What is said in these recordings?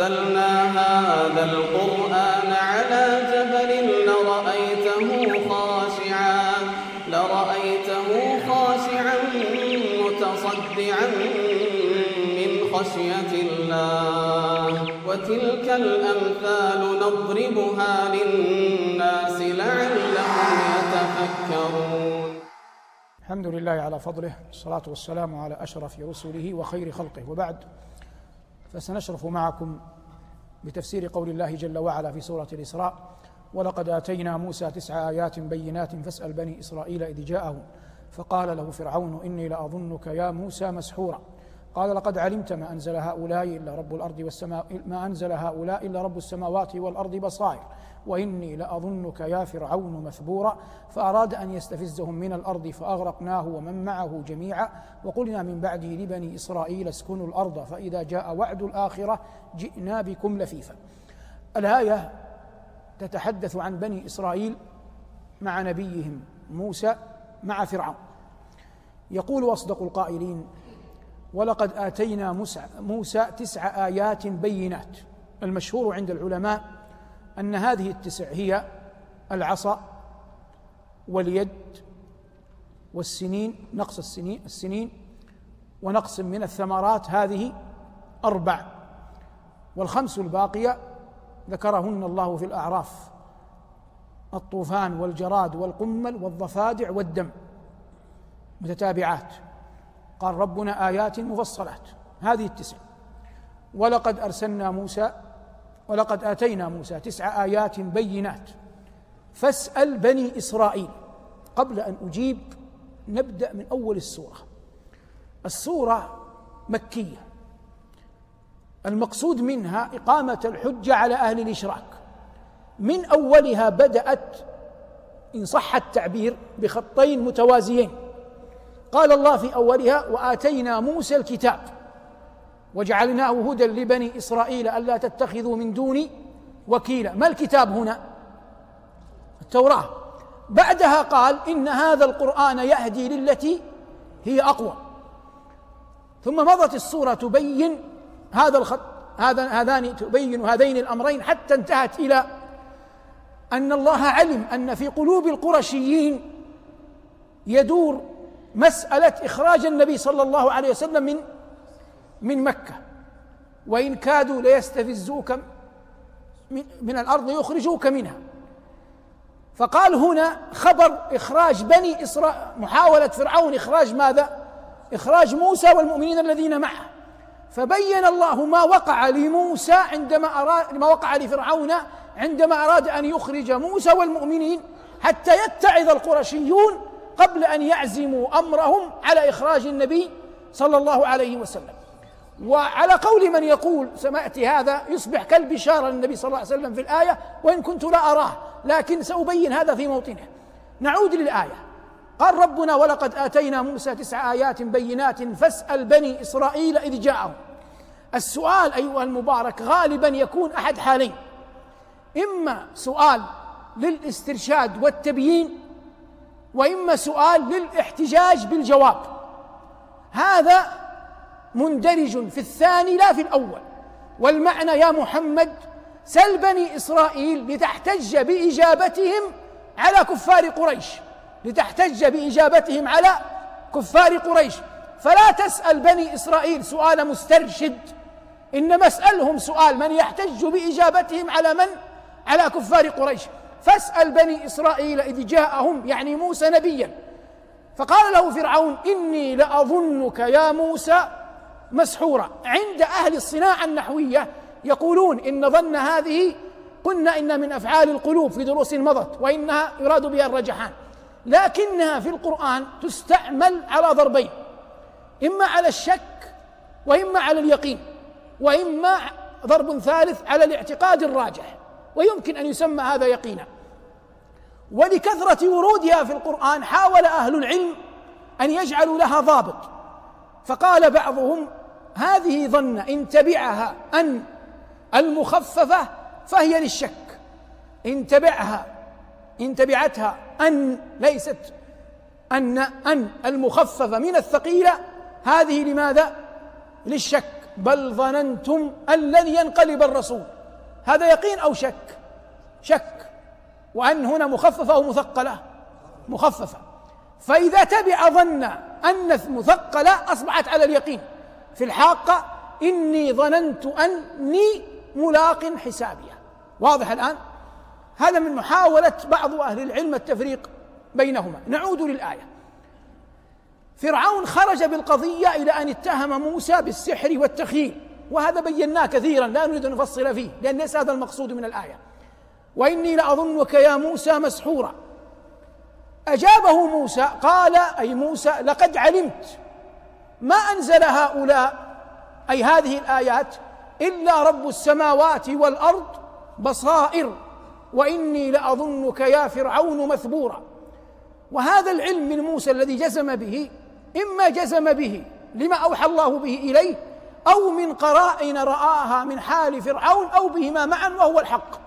أنزلنا هذا القرآن على جبل لرأيته خاشعا لرأيته خاشعا متصدعا من خشية الله. وتلك الأمثال نضربها للناس لعلهم يتفكرون. الحمد لله على فضله الصلاة والسلام على أشرف رسله وخير خلقه. وبعد فسنشرف معكم بتفسير قول الله جل وعلا في سورة الإسراء ولقد آتينا موسى تسع آيات بينات فاسأل بني إسرائيل إذ جاءهم فقال له فرعون إني لأظنك يا موسى مسحورا قال لقد علمت ما أنزل هؤلاء إلا رب الأرض والسماء ما أنزل هؤلاء إلا رب السماوات والأرض بصائر وإني لأظنك يا فرعون مثبورا فأراد أن يستفزهم من الأرض فأغرقناه ومن معه جميعا وقلنا من بعده لبني إسرائيل اسكنوا الأرض فإذا جاء وعد الآخرة جئنا بكم لفيفا. الآية تتحدث عن بني إسرائيل مع نبيهم موسى مع فرعون. يقول أصدق القائلين ولقد آتينا موسى, موسى تسع آيات بينات. المشهور عند العلماء أن هذه التسع هي العصا واليد والسنين نقص السنين السنين ونقص من الثمرات هذه أربع. والخمس الباقية ذكرهن الله في الأعراف الطوفان والجراد والقمل والضفادع والدم. متتابعات. قال ربنا آيات مفصلات. هذه التسع. ولقد أرسلنا موسى ولقد آتينا موسى تسع آيات بينات. فاسأل بني إسرائيل. قبل أن أجيب نبدأ من أول السورة. السورة مكية. المقصود منها إقامة الحجة على أهل الإشراك. من أولها بدأت إن صح التعبير بخطين متوازيين. قال الله في أولها وآتينا موسى الكتاب. وجعلناه هدى لبني إسرائيل ألا تتخذوا من دوني وكيلا. ما الكتاب هنا؟ التوراة. بعدها قال إن هذا القرآن يهدي للتي هي أقوى. ثم مضت السورة تبين هذا الخط هذا هذان تبين هذين الأمرين حتى انتهت إلى أن الله علم أن في قلوب القرشيين يدور مسألة إخراج النبي صلى الله عليه وسلم من من مكة. وإن كادوا ليستفزوك من الأرض يخرجوك منها. فقال هنا خبر إخراج بني إسرائيل محاولة فرعون إخراج ماذا؟ إخراج موسى والمؤمنين الذين معه. فبين الله ما وقع لموسى عندما أراد ما وقع لفرعون عندما أراد أن يخرج موسى والمؤمنين حتى يتعظ القرشيون قبل أن يعزموا أمرهم على إخراج النبي صلى الله عليه وسلم. وعلى قول من يقول سمعت هذا يصبح كالبشارة للنبي صلى الله عليه وسلم في الآية وإن كنت لا أراه لكن سأبين هذا في موطنه. نعود للآية. قال ربنا ولقد آتينا موسى تسع آيات بينات فاسأل بني إسرائيل إذ جاءهم. السؤال أيها المبارك غالبا يكون أحد حالين. إما سؤال للاسترشاد والتبيين وإما سؤال للاحتجاج بالجواب. هذا مندرج في الثاني لا في الأول. والمعنى يا محمد سل بني إسرائيل لتحتج بإجابتهم على كفار قريش. لتحتج بإجابتهم على كفار قريش. فلا تسأل بني إسرائيل سؤال مسترشد. إنما اسألهم سؤال من يحتج بإجابتهم على من؟ على كفار قريش. فاسأل بني إسرائيل إذ جاءهم يعني موسى نبيا. فقال له فرعون إني لأظنك يا موسى مسحورا عند أهل الصناعة النحوية يقولون إن ظن هذه قلنا إن من أفعال القلوب في دروس مضت وإنها يراد بها الرجحان. لكنها في القرآن تستعمل على ضربين إما على الشك وإما على اليقين وإما ضرب ثالث على الاعتقاد الراجح ويمكن أن يسمى هذا يقينا. ولكثرة ورودها في القرآن حاول أهل العلم أن يجعلوا لها ضابط. فقال بعضهم هذه ظن إن تبعها أن المخففة فهي للشك. إن تبعها إن تبعتها أن ليست أن أن المخففة من الثقيلة هذه لماذا؟ للشك. بل ظننتم لن ينقلب الرسول. هذا يقين أو شك؟ شك. وأن هنا مخففة أو مثقلة؟ مخففة. فإذا تبع ظن أن مثقلة أصبحت على اليقين. في الحاقة إني ظننت أني ملاق حسابية واضح الآن؟ هذا من محاولة بعض أهل العلم التفريق بينهما. نعود للآية. فرعون خرج بالقضية إلى أن اتهم موسى بالسحر والتخييل وهذا بيناه كثيرا لا نريد أن نفصل فيه لأن ليس هذا المقصود من الآية. وإني لأظنك يا موسى مسحورا. أجابه موسى قال أي موسى لقد علمت ما أنزل هؤلاء؟ أي هذه الآيات إلا رب السماوات والأرض بصائر وإني لأظنك يا فرعون مثبورا. وهذا العلم من موسى الذي جزم به إما جزم به لما أوحى الله به إليه أو من قرائن رآها من حال فرعون أو بهما معا وهو الحق.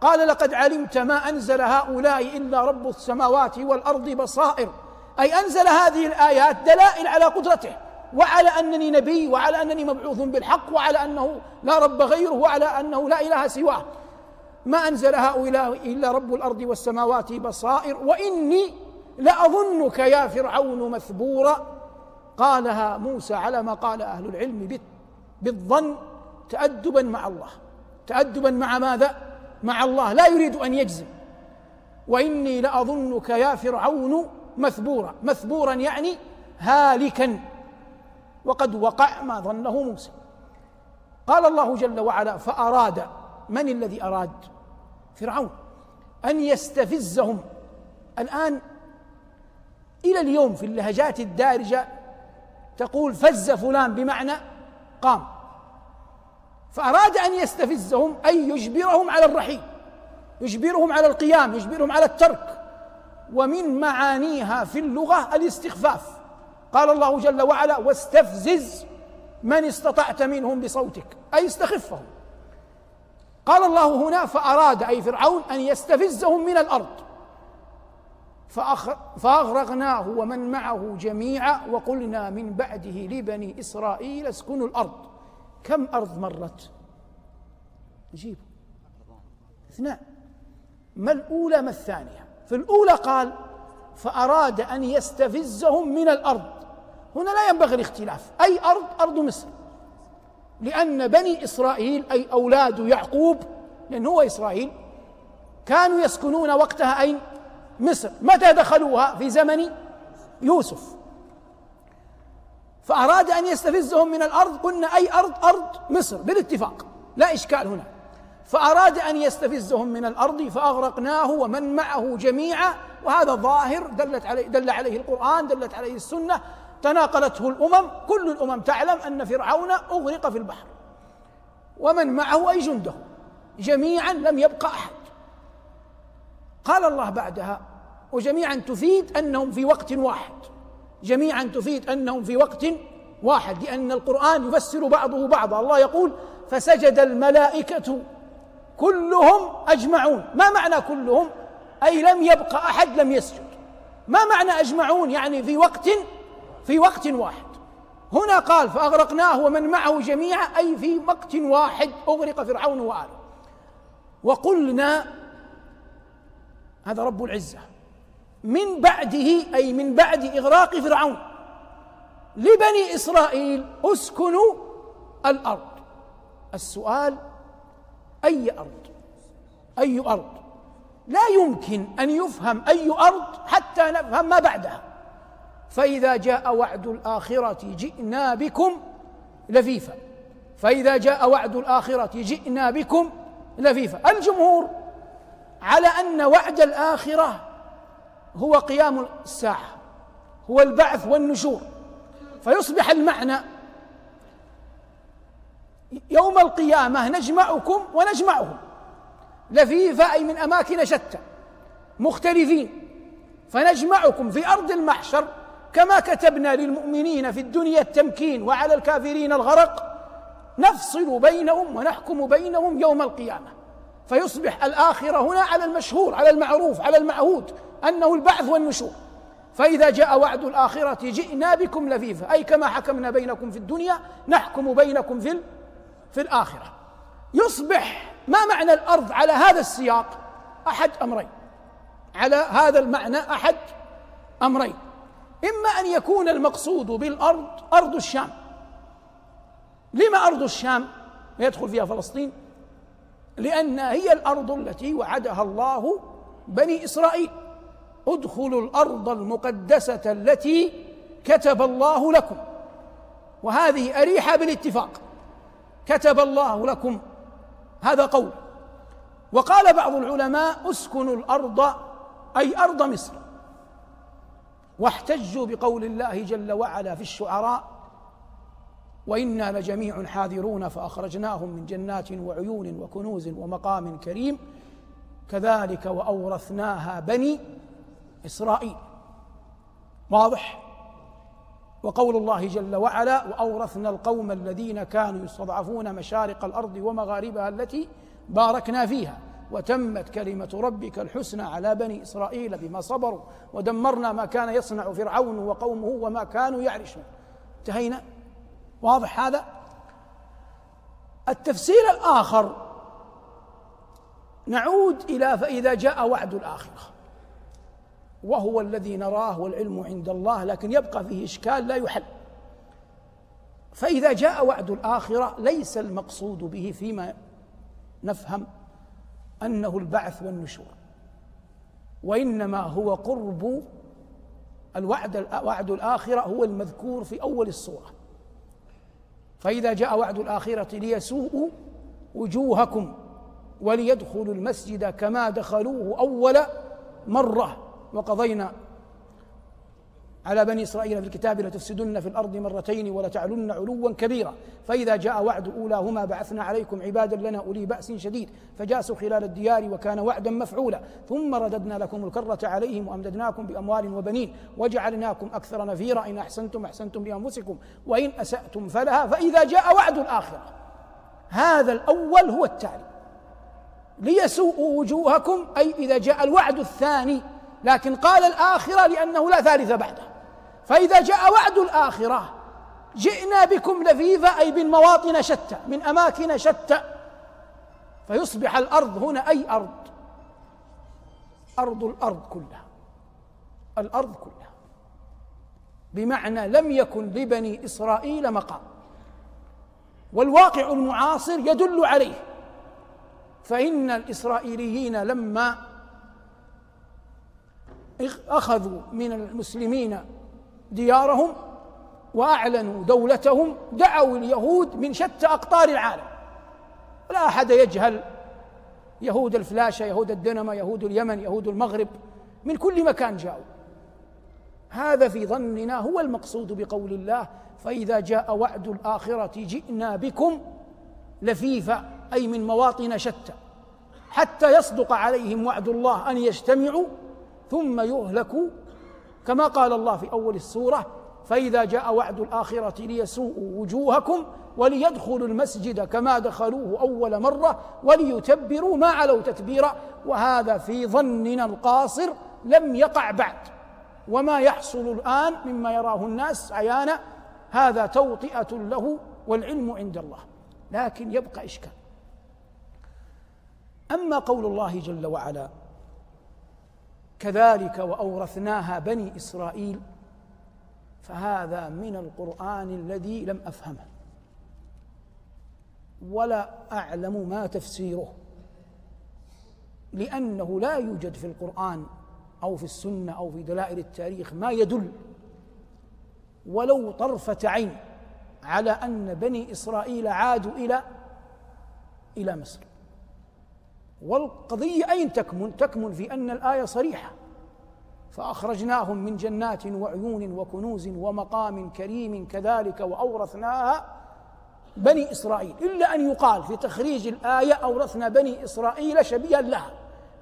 قال لقد علمت ما أنزل هؤلاء إلا رب السماوات والأرض بصائر. أي أنزل هذه الآيات دلائل على قدرته وعلى أنني نبي وعلى أنني مبعوث بالحق وعلى أنه لا رب غيره وعلى أنه لا إله سواه. ما أنزل هؤلاء إلا رب الأرض والسماوات بصائر وإني لأظنك يا فرعون مثبورا. قالها موسى على ما قال أهل العلم بالظن تأدبا مع الله. تأدبا مع ماذا؟ مع الله. لا يريد أن يجزم. وإني لأظنك يا فرعون مثبورا. مثبورا يعني هالكا. وقد وقع ما ظنه موسى. قال الله جل وعلا فأراد من الذي أراد؟ فرعون. أن يستفزهم. الآن إلى اليوم في اللهجات الدارجة تقول فز فلان بمعنى قام. فأراد أن يستفزهم أي يجبرهم على الرحيل يجبرهم على القيام يجبرهم على الترك. ومن معانيها في اللغة الاستخفاف. قال الله جل وعلا واستفزز من استطعت منهم بصوتك. أي استخفهم. قال الله هنا فأراد أي فرعون أن يستفزهم من الأرض. فأغرقناه ومن معه جميعا وقلنا من بعده لبني إسرائيل اسكنوا الأرض. كم أرض مرت؟ نجيب. اثنان. ما الأولى ما الثانية؟ في الأولى قال فأراد أن يستفزهم من الأرض. هنا لا ينبغي الاختلاف. أي أرض؟ أرض مصر. لأن بني إسرائيل أي أولاد يعقوب لأن هو إسرائيل كانوا يسكنون وقتها أين؟ مصر. متى دخلوها؟ في زمن يوسف. فأراد أن يستفزهم من الأرض قلنا أي أرض؟ أرض مصر. بالاتفاق. لا إشكال هنا. فأراد أن يستفزهم من الأرض فأغرقناه ومن معه جميعا. وهذا ظاهر دلت عليه دل عليه القرآن دلت عليه السنة. تناقلته الأمم كل الأمم تعلم أن فرعون أغرق في البحر. ومن معه أي جنده جميعا لم يبق أحد. قال الله بعدها وجميعا تفيد أنهم في وقت واحد. جميعا تفيد أنهم في وقت واحد لأن القرآن يفسر بعضه بعضا. الله يقول فسجد الملائكة كلهم أجمعون. ما معنى كلهم؟ أي لم يبق أحد لم يسجد. ما معنى أجمعون؟ يعني في وقت في وقت واحد. هنا قال فأغرقناه ومن معه جميعا أي في وقت واحد أغرق فرعون وآله. وقلنا هذا رب العزة. من بعده أي من بعد إغراق فرعون. لبني إسرائيل اسكنوا الأرض. السؤال أي أرض أي أرض. لا يمكن أن يفهم أي أرض حتى نفهم ما بعدها. فإذا جاء وعد الآخرة جئنا بكم لفيفا. فإذا جاء وعد الآخرة جئنا بكم لفيفا. الجمهور على أن وعد الآخرة هو قيام الساعة هو البعث والنشور. فيصبح المعنى يوم القيامة نجمعكم ونجمعهم. لفيفا اي من أماكن شتى مختلفين. فنجمعكم في أرض المحشر كما كتبنا للمؤمنين في الدنيا التمكين وعلى الكافرين الغرق. نفصل بينهم ونحكم بينهم يوم القيامة. فيصبح الآخرة هنا على المشهور على المعروف على المعهود أنه البعث والنشور. فإذا جاء وعد الآخرة جئنا بكم لفيفا أي كما حكمنا بينكم في الدنيا نحكم بينكم في في الآخرة. يصبح ما معنى الأرض على هذا السياق؟ أحد أمرين. على هذا المعنى أحد أمرين. إما أن يكون المقصود بالأرض أرض الشام. لما أرض الشام؟ يدخل فيها فلسطين. لأنها هي الأرض التي وعدها الله بني إسرائيل. ادخلوا الأرض المقدسة التي كتب الله لكم. وهذه أريحة بالاتفاق. كتب الله لكم. هذا قول. وقال بعض العلماء اسكنوا الأرض أي أرض مصر. واحتجوا بقول الله جل وعلا في الشعراء وإنا لجميع حاذرون فأخرجناهم من جنات وعيون وكنوز ومقام كريم. كذلك وأورثناها بني إسرائيل. واضح؟ وقول الله جل وعلا وأورثنا القوم الذين كانوا يستضعفون مشارق الأرض ومغاربها التي باركنا فيها. وتمت كلمة ربك الحسنى على بني إسرائيل بما صبروا ودمرنا ما كان يصنع فرعون وقومه وما كانوا يعرشون. انتهينا؟ واضح هذا؟ التفسير الآخر نعود إلى فإذا جاء وعد الآخرة. وهو الذي نراه والعلم عند الله لكن يبقى فيه إشكال لا يحل. فإذا جاء وعد الآخرة ليس المقصود به فيما نفهم أنه البعث والنشور وإنما هو قرب الوعد وعد الآخرة هو المذكور في أول الصورة. فإذا جاء وعد الآخرة ليسوءوا وجوهكم وليدخلوا المسجد كما دخلوه أول مرة. وقضينا على بني إسرائيل في الكتاب لتفسدن في الأرض مرتين ولتعلن علوا كبيرا. فإذا جاء وعد أولاهما بعثنا عليكم عبادا لنا أولي بأس شديد. فجاسوا خلال الديار وكان وعدا مفعولا. ثم رددنا لكم الكرة عليهم وأمددناكم بأموال وبنين. وجعلناكم أكثر نفيرا. إن أحسنتم أحسنتم لأنفسكم. وإن أسأتم فلها. فإذا جاء وعد الآخرة. هذا الأول هو التالي. ليسوءوا وجوهكم. أي إذا جاء الوعد الثاني. لكن قال الآخرة لأنه لا ثالث بعده. فإذا جاء وعد الآخرة جئنا بكم لفيفا أي من مواطن شتى من أماكن شتى. فيصبح الأرض هنا أي أرض؟ أرض الأرض كلها. الأرض كلها. بمعنى لم يكن لبني إسرائيل مقام. والواقع المعاصر يدل عليه. فإن الإسرائيليين لما أخذوا من المسلمين ديارهم وأعلنوا دولتهم دعوا اليهود من شتى أقطار العالم. لا أحد يجهل يهود الفلاشة يهود الدنمة يهود اليمن يهود المغرب من كل مكان جاءوا. هذا في ظننا هو المقصود بقول الله فإذا جاء وعد الآخرة جئنا بكم لفيفا أي من مواطن شتى. حتى يصدق عليهم وعد الله أن يجتمعوا ثم يهلكوا كما قال الله في أول السورة فإذا جاء وعد الآخرة ليسوءوا وجوهكم وليدخلوا المسجد كما دخلوه أول مرة وليتبروا ما علوا تتبيرا وهذا في ظننا القاصر لم يقع بعد. وما يحصل الآن مما يراه الناس عيانا هذا توطئة له والعلم عند الله لكن يبقى إشكال. أما قول الله جل وعلا كذلك وأورثناها بني إسرائيل فهذا من القرآن الذي لم أفهمه. ولا أعلم ما تفسيره لأنه لا يوجد في القرآن أو في السنة أو في دلائل التاريخ ما يدل ولو طرفة عين على أن بني إسرائيل عادوا إلى إلى مصر. والقضية أين تكمن؟ تكمن في أن الآية صريحة. فأخرجناهم من جنات وعيون وكنوز ومقام كريم كذلك وأورثناها بني إسرائيل. إلا أن يقال في تخريج الآية أورثنا بني إسرائيل شبيها لها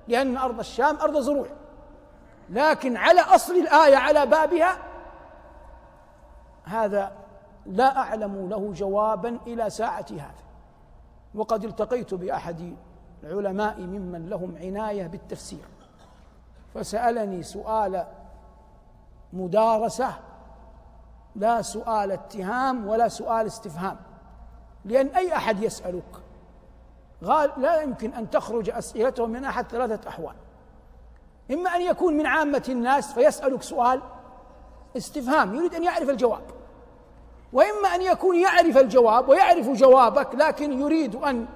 لأن أرض الشام أرض زروع. لكن على أصل الآية على بابها هذا لا أعلم له جوابا إلى ساعة هذا. وقد التقيت بأحد العلماء ممن لهم عناية بالتفسير. فسألني سؤال مدارسة لا سؤال اتهام ولا سؤال استفهام. لأن أي أحد يسألك لا يمكن أن تخرج أسئلته من أحد ثلاثة أحوال. إما أن يكون من عامة الناس فيسألك سؤال استفهام يريد أن يعرف الجواب. وإما أن يكون يعرف الجواب ويعرف جوابك لكن يريد أن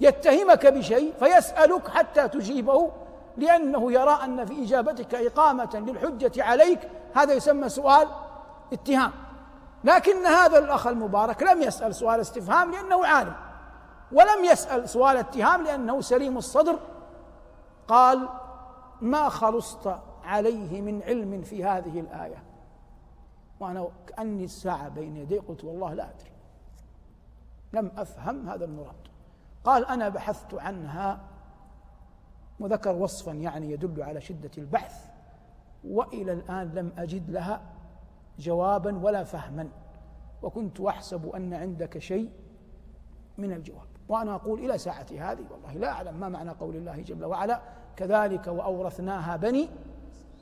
يتهمك بشيء فيسألك حتى تجيبه لأنه يرى أن في إجابتك إقامة للحجة عليك. هذا يسمى سؤال اتهام. لكن هذا الأخ المبارك لم يسأل سؤال استفهام لأنه عالم ولم يسأل سؤال اتهام لأنه سليم الصدر. قال ما خلصت عليه من علم في هذه الآية؟ وأنا كأني الساعة بين يدي قلت والله لا أدري لم أفهم هذا المراد. قال أنا بحثت عنها. وذكر وصفا يعني يدل على شدة البحث وإلى الآن لم أجد لها جوابا ولا فهما وكنت أحسب أن عندك شيء من الجواب. وأنا أقول إلى ساعتي هذه والله لا أعلم ما معنى قول الله جل وعلا. كذلك وأورثناها بني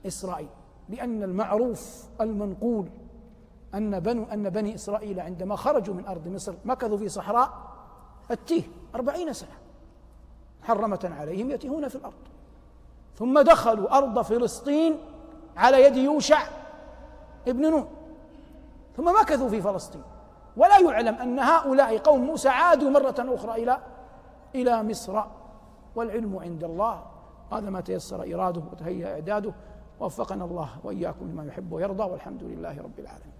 إسرائيل لأن المعروف المنقول أن بنو أن بني إسرائيل عندما خرجوا من أرض مصر مكثوا في صحراء التيه أربعين سنة. محرمة عليهم يتيهون في الأرض. ثم دخلوا أرض فلسطين على يد يوشع ابن نون. ثم مكثوا في فلسطين. ولا يعلم أن هؤلاء قوم موسى عادوا مرة أخرى إلى إلى مصر. والعلم عند الله. هذا ما تيسر إراده وتهيأ إعداده. وفقنا الله وإياكم لما يحب ويرضى. والحمد لله رب العالمين.